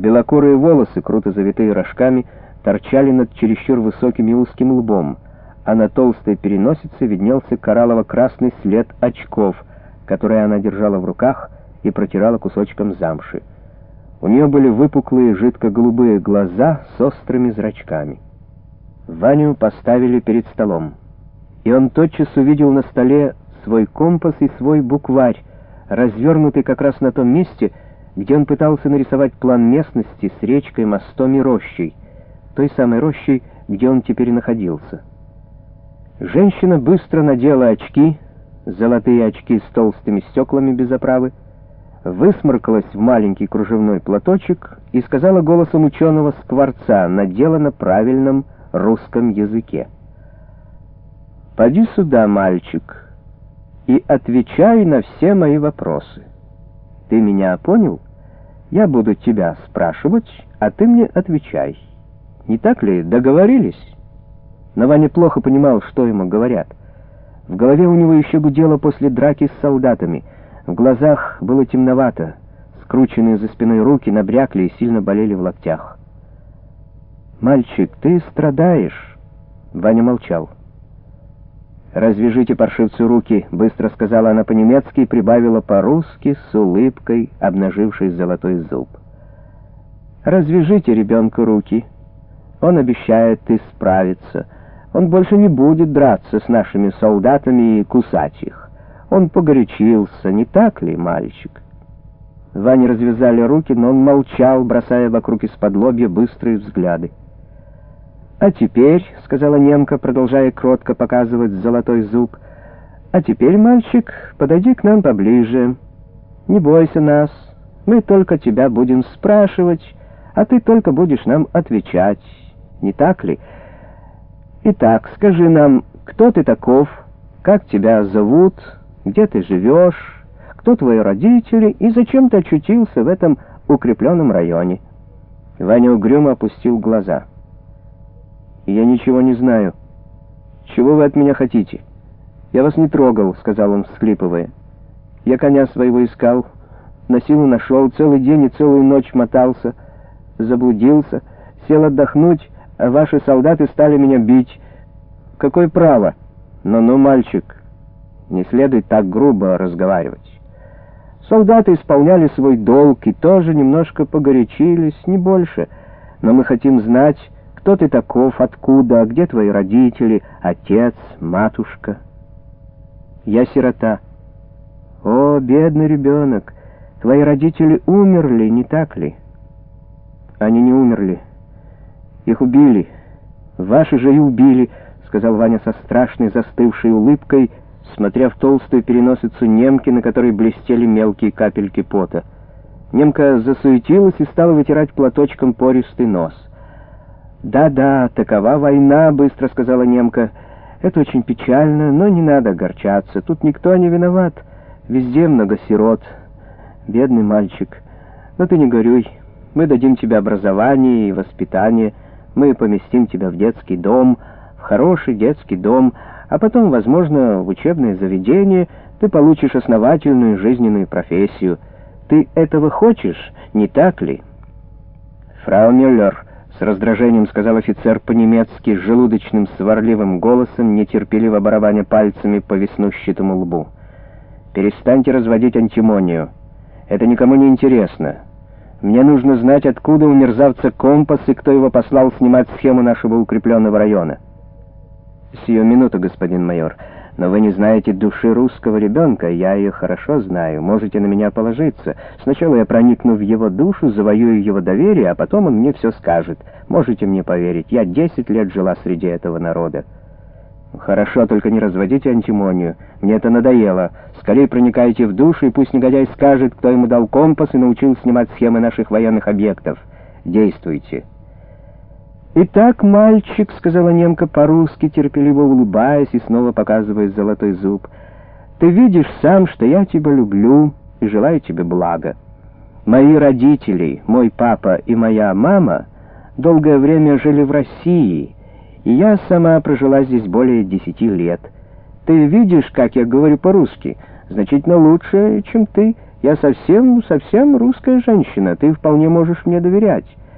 Белокурые волосы, круто завитые рожками, торчали над чересчур высоким и узким лбом, а на толстой переносице виднелся кораллово-красный след очков, которые она держала в руках и протирала кусочком замши. У нее были выпуклые жидко-голубые глаза с острыми зрачками. Ваню поставили перед столом, и он тотчас увидел на столе свой компас и свой букварь, развернутый как раз на том месте, где он пытался нарисовать план местности с речкой, мостом и рощей, той самой рощей, где он теперь находился. Женщина быстро надела очки, золотые очки с толстыми стеклами без оправы, высморкалась в маленький кружевной платочек и сказала голосом ученого скворца, надела на правильном русском языке. «Поди сюда, мальчик, и отвечай на все мои вопросы. Ты меня понял? Я буду тебя спрашивать, а ты мне отвечай. Не так ли, договорились?» Но Ваня плохо понимал, что ему говорят. В голове у него еще гудело после драки с солдатами. В глазах было темновато. Скрученные за спиной руки набрякли и сильно болели в локтях. «Мальчик, ты страдаешь!» Ваня молчал. «Развяжите паршивцу руки», — быстро сказала она по-немецки и прибавила по-русски с улыбкой, обнаживший золотой зуб. «Развяжите ребенку руки. Он обещает исправиться. Он больше не будет драться с нашими солдатами и кусать их. Он погорячился, не так ли, мальчик?» Ване развязали руки, но он молчал, бросая вокруг из-под лобья быстрые взгляды. «А теперь», — сказала немка, продолжая кротко показывать золотой зуб, «а теперь, мальчик, подойди к нам поближе. Не бойся нас, мы только тебя будем спрашивать, а ты только будешь нам отвечать, не так ли? Итак, скажи нам, кто ты таков, как тебя зовут, где ты живешь, кто твои родители и зачем ты очутился в этом укрепленном районе?» Ваня угрюмо опустил глаза. «Я ничего не знаю. Чего вы от меня хотите?» «Я вас не трогал», — сказал он, всхлипывая. «Я коня своего искал, на силу нашел, целый день и целую ночь мотался, заблудился, сел отдохнуть, а ваши солдаты стали меня бить. Какое право? Ну-ну, мальчик, не следует так грубо разговаривать». Солдаты исполняли свой долг и тоже немножко погорячились, не больше, но мы хотим знать, кто ты таков, откуда, где твои родители, отец, матушка? Я сирота. О, бедный ребенок, твои родители умерли, не так ли? Они не умерли. Их убили. Ваши же и убили, сказал Ваня со страшной застывшей улыбкой, смотря в толстую переносицу немки, на которой блестели мелкие капельки пота. Немка засуетилась и стала вытирать платочком пористый нос. «Да-да, такова война», — быстро сказала немка. «Это очень печально, но не надо огорчаться. Тут никто не виноват. Везде много сирот. Бедный мальчик. Но ты не горюй. Мы дадим тебе образование и воспитание. Мы поместим тебя в детский дом, в хороший детский дом, а потом, возможно, в учебное заведение ты получишь основательную жизненную профессию. Ты этого хочешь, не так ли?» «Фрау Мюллер», с раздражением сказал офицер по-немецки, желудочным сварливым голосом, нетерпеливо барабаня пальцами по веснущатому лбу. «Перестаньте разводить антимонию. Это никому не интересно. Мне нужно знать, откуда у мерзавца компас и кто его послал снимать схему нашего укрепленного района». «Сию минуту, господин майор». Но вы не знаете души русского ребенка, я ее хорошо знаю, можете на меня положиться. Сначала я проникну в его душу, завоюю его доверие, а потом он мне все скажет. Можете мне поверить, я десять лет жила среди этого народа. Хорошо, только не разводите антимонию. Мне это надоело. Скорее проникайте в душу, и пусть негодяй скажет, кто ему дал компас и научил снимать схемы наших военных объектов. Действуйте. «Итак, мальчик», — сказала немка по-русски, терпеливо улыбаясь и снова показывая золотой зуб, «ты видишь сам, что я тебя люблю и желаю тебе блага. Мои родители, мой папа и моя мама долгое время жили в России, и я сама прожила здесь более десяти лет. Ты видишь, как я говорю по-русски, значительно лучше, чем ты, Я совсем, совсем русская женщина, ты вполне можешь мне доверять.